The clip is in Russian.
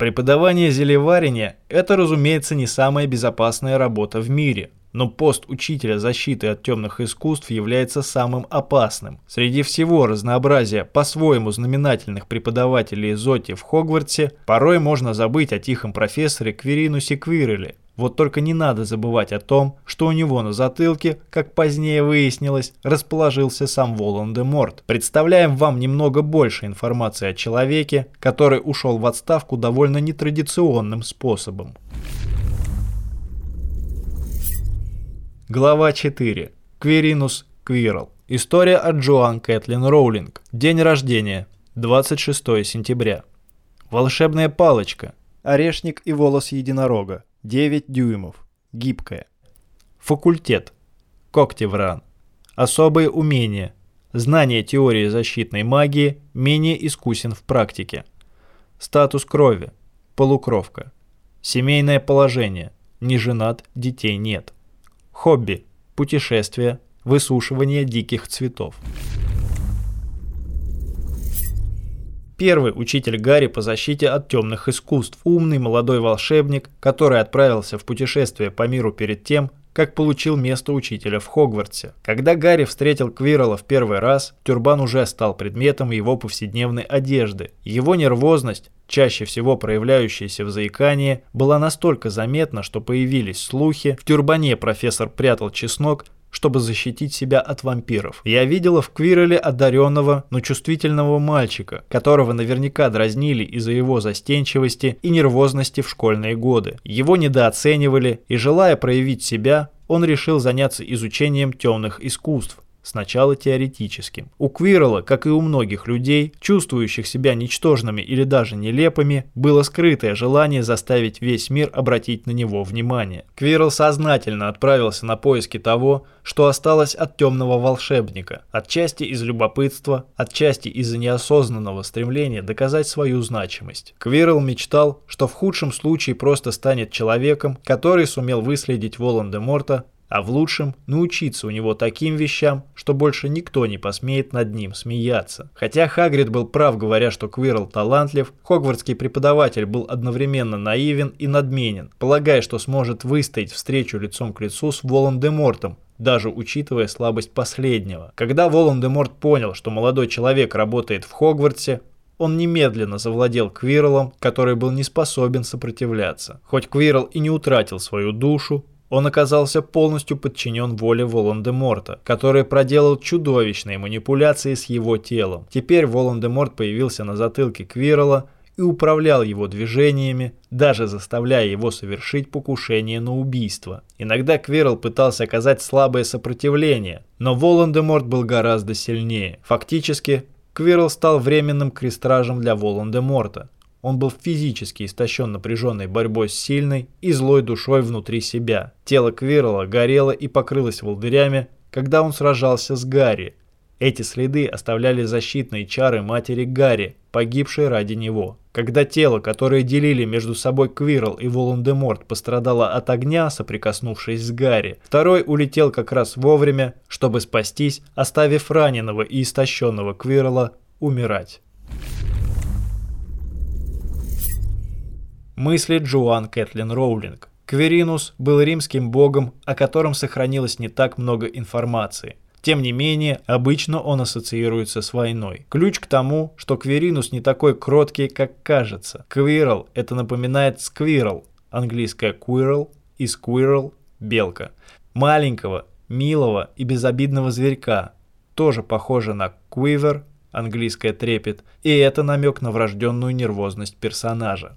Преподавание зелеварения – это, разумеется, не самая безопасная работа в мире, но пост учителя защиты от темных искусств является самым опасным. Среди всего разнообразия по-своему знаменательных преподавателей Зоти в Хогвартсе порой можно забыть о тихом профессоре Кверинусе Квиреле, вот только не надо забывать о том, что у него на затылке, как позднее выяснилось, расположился сам Волан-де-Морт. Представляем вам немного больше информации о человеке, который ушел в отставку довольно нетрадиционным способом. Глава 4. Квиринус Квирл. История от Джоан Кэтлин Роулинг. День рождения. 26 сентября. Волшебная палочка. Орешник и волос единорога. 9 дюймов. Гибкая. Факультет. Когтевран. Особые умения. Знание теории защитной магии менее искусен в практике. Статус крови. Полукровка. Семейное положение. Не женат, детей нет. Хобби. Путешествия. Высушивание диких цветов. Первый учитель Гарри по защите от темных искусств, умный молодой волшебник, который отправился в путешествие по миру перед тем, как получил место учителя в Хогвартсе. Когда Гарри встретил Квирла в первый раз, тюрбан уже стал предметом его повседневной одежды. Его нервозность, чаще всего проявляющаяся в заикании, была настолько заметна, что появились слухи, в тюрбане профессор прятал чеснок, чтобы защитить себя от вампиров. Я видела в Квиреле одаренного, но чувствительного мальчика, которого наверняка дразнили из-за его застенчивости и нервозности в школьные годы. Его недооценивали, и желая проявить себя, он решил заняться изучением темных искусств, сначала теоретическим. У Квирла, как и у многих людей, чувствующих себя ничтожными или даже нелепыми, было скрытое желание заставить весь мир обратить на него внимание. Квирл сознательно отправился на поиски того, что осталось от темного волшебника, отчасти из любопытства, отчасти из-за неосознанного стремления доказать свою значимость. Квирл мечтал, что в худшем случае просто станет человеком, который сумел выследить Волан-де-Морта а в лучшем научиться у него таким вещам, что больше никто не посмеет над ним смеяться. Хотя Хагрид был прав, говоря, что Квирл талантлив, хогвартский преподаватель был одновременно наивен и надменен, полагая, что сможет выстоять встречу лицом к лицу с Волан-де-Мортом, даже учитывая слабость последнего. Когда Волан-де-Морт понял, что молодой человек работает в Хогвартсе, он немедленно завладел Квирлом, который был не способен сопротивляться. Хоть Квирл и не утратил свою душу, он оказался полностью подчинен воле Волан-де-Морта, который проделал чудовищные манипуляции с его телом. Теперь Волан-де-Морт появился на затылке Квирла и управлял его движениями, даже заставляя его совершить покушение на убийство. Иногда Квирл пытался оказать слабое сопротивление, но Волан-де-Морт был гораздо сильнее. Фактически, Квирл стал временным крестражем для Волан-де-Морта. Он был физически истощен напряженной борьбой с сильной и злой душой внутри себя. Тело Квирла горело и покрылось волдырями, когда он сражался с Гарри. Эти следы оставляли защитные чары матери Гарри, погибшей ради него. Когда тело, которое делили между собой Квирл и Волан-де-Морт, пострадало от огня, соприкоснувшись с Гарри, второй улетел как раз вовремя, чтобы спастись, оставив раненого и истощенного Квирла умирать. Мысли Джоан Кэтлин Роулинг. Кверинус был римским богом, о котором сохранилось не так много информации. Тем не менее, обычно он ассоциируется с войной. Ключ к тому, что Кверинус не такой кроткий, как кажется. Квирл – это напоминает сквирл, английское quirrell и squirrel – белка. Маленького, милого и безобидного зверька, тоже похоже на quiver, английское трепет, и это намек на врожденную нервозность персонажа.